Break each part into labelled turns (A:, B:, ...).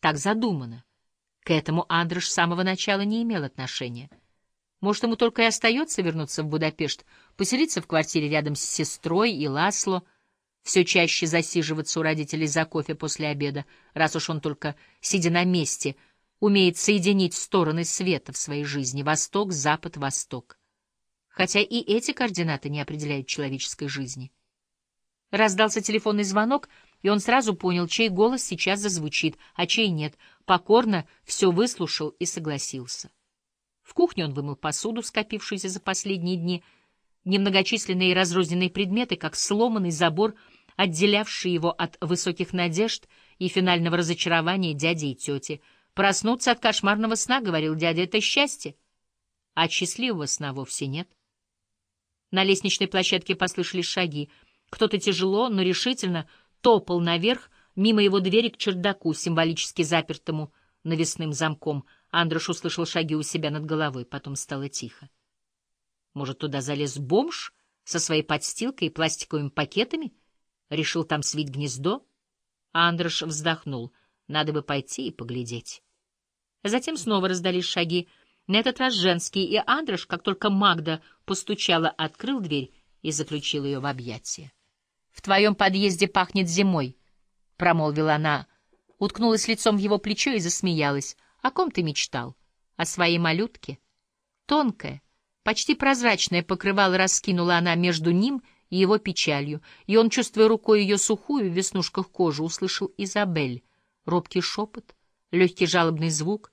A: Так задумано. К этому Андрош с самого начала не имел отношения. Может, ему только и остается вернуться в Будапешт, поселиться в квартире рядом с сестрой и Ласло, все чаще засиживаться у родителей за кофе после обеда, раз уж он только, сидя на месте, умеет соединить стороны света в своей жизни — восток, запад, восток. Хотя и эти координаты не определяют человеческой жизни. Раздался телефонный звонок, и он сразу понял, чей голос сейчас зазвучит, а чей нет, покорно все выслушал и согласился. В кухне он вымыл посуду, скопившуюся за последние дни, немногочисленные разрозненные предметы, как сломанный забор, отделявший его от высоких надежд и финального разочарования дяди и тети. Проснуться от кошмарного сна, — говорил дядя, — это счастье, а счастливого сна вовсе нет. На лестничной площадке послышались шаги. Кто-то тяжело, но решительно топал наверх, мимо его двери к чердаку, символически запертому навесным замком — Андрош услышал шаги у себя над головой, потом стало тихо. Может, туда залез бомж со своей подстилкой и пластиковыми пакетами? Решил там свить гнездо? Андрош вздохнул. Надо бы пойти и поглядеть. Затем снова раздались шаги, на этот раз женские, и Андрош, как только Магда постучала, открыл дверь и заключил ее в объятия. — В твоем подъезде пахнет зимой, — промолвила она, уткнулась лицом в его плечо и засмеялась. О ком ты мечтал? О своей малютке? Тонкое, почти прозрачное покрывало раскинула она между ним и его печалью, и он, чувствуя рукой ее сухую в веснушках кожи, услышал Изабель, робкий шепот, легкий жалобный звук,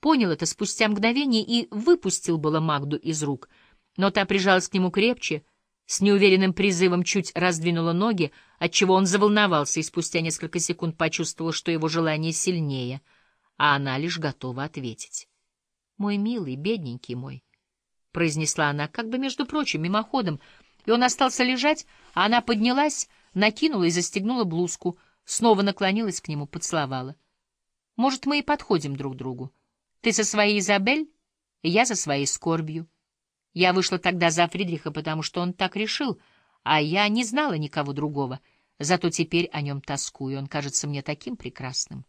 A: понял это спустя мгновение и выпустил было Магду из рук, но та прижалась к нему крепче, с неуверенным призывом чуть раздвинула ноги, отчего он заволновался и спустя несколько секунд почувствовал, что его желание сильнее — а она лишь готова ответить. «Мой милый, бедненький мой», — произнесла она, как бы, между прочим, мимоходом, и он остался лежать, а она поднялась, накинула и застегнула блузку, снова наклонилась к нему, поцеловала. «Может, мы и подходим друг другу. Ты со своей Изабель, я со своей скорбью. Я вышла тогда за Фридриха, потому что он так решил, а я не знала никого другого, зато теперь о нем тоскую, он кажется мне таким прекрасным».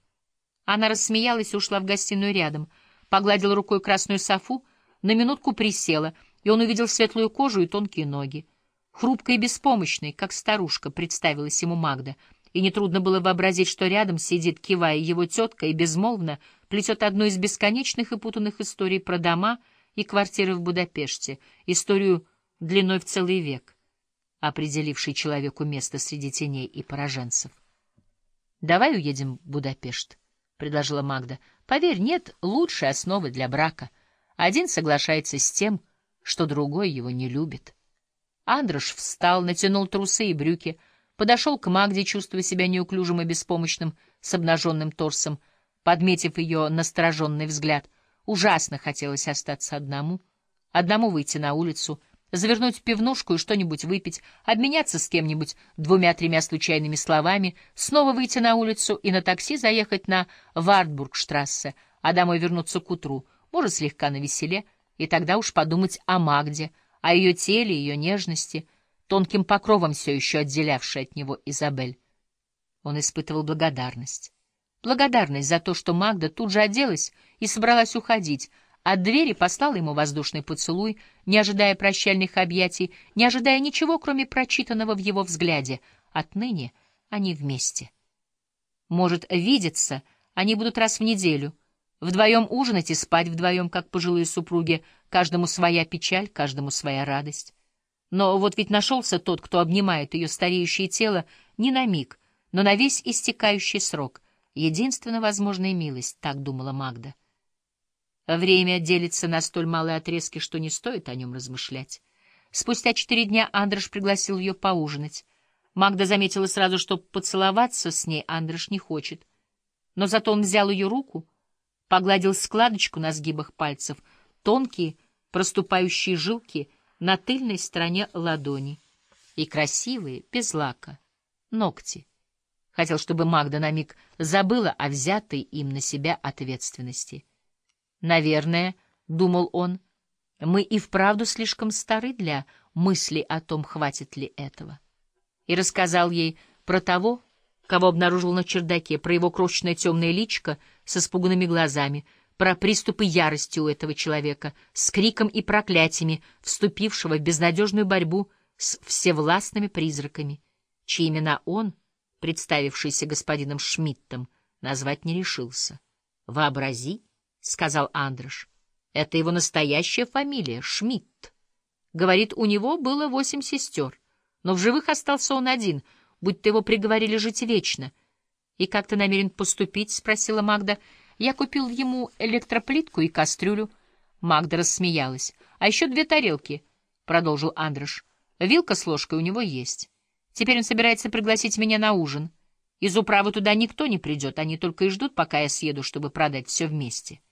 A: Она рассмеялась и ушла в гостиную рядом, погладила рукой красную софу, на минутку присела, и он увидел светлую кожу и тонкие ноги. Хрупкой и беспомощной, как старушка, представилась ему Магда, и нетрудно было вообразить, что рядом сидит, кивая его тетка, и безмолвно плетет одну из бесконечных и путанных историй про дома и квартиры в Будапеште, историю длиной в целый век, определивший человеку место среди теней и пораженцев. «Давай уедем в Будапешт», предложила Магда. Поверь, нет лучшей основы для брака. Один соглашается с тем, что другой его не любит. Андрош встал, натянул трусы и брюки, подошел к Магде, чувствуя себя неуклюжим и беспомощным, с обнаженным торсом, подметив ее настороженный взгляд. Ужасно хотелось остаться одному, одному выйти на улицу — завернуть в пивнушку и что-нибудь выпить, обменяться с кем-нибудь двумя-тремя случайными словами, снова выйти на улицу и на такси заехать на Вартбургштрассе, а домой вернуться к утру, может, слегка навеселе, и тогда уж подумать о Магде, о ее теле, ее нежности, тонким покровом все еще отделявшей от него Изабель. Он испытывал благодарность. Благодарность за то, что Магда тут же оделась и собралась уходить, от двери послала ему воздушный поцелуй, не ожидая прощальных объятий, не ожидая ничего, кроме прочитанного в его взгляде. Отныне они вместе. Может, видеться они будут раз в неделю, вдвоем ужинать и спать вдвоем, как пожилые супруги, каждому своя печаль, каждому своя радость. Но вот ведь нашелся тот, кто обнимает ее стареющее тело не на миг, но на весь истекающий срок. Единственно возможная милость, так думала Магда. Время делится на столь малые отрезки, что не стоит о нем размышлять. Спустя четыре дня Андрош пригласил ее поужинать. Магда заметила сразу, что поцеловаться с ней Андрош не хочет. Но зато он взял ее руку, погладил складочку на сгибах пальцев, тонкие проступающие жилки на тыльной стороне ладони и красивые, без лака, ногти. Хотел, чтобы Магда на миг забыла о взятой им на себя ответственности — Наверное, — думал он, — мы и вправду слишком стары для мысли о том, хватит ли этого. И рассказал ей про того, кого обнаружил на чердаке, про его крошечное темное личико с испуганными глазами, про приступы ярости у этого человека, с криком и проклятиями, вступившего в безнадежную борьбу с всевластными призраками, чьи имена он, представившийся господином Шмидтом, назвать не решился. «Вообрази», — сказал Андрош, — «это его настоящая фамилия, Шмидт. Говорит, у него было восемь сестер, но в живых остался он один — будто его приговорили жить вечно. — И как ты намерен поступить? — спросила Магда. — Я купил ему электроплитку и кастрюлю. Магда рассмеялась. — А еще две тарелки, — продолжил Андрош. — Вилка с ложкой у него есть. Теперь он собирается пригласить меня на ужин. Из управы туда никто не придет, они только и ждут, пока я съеду, чтобы продать все вместе. —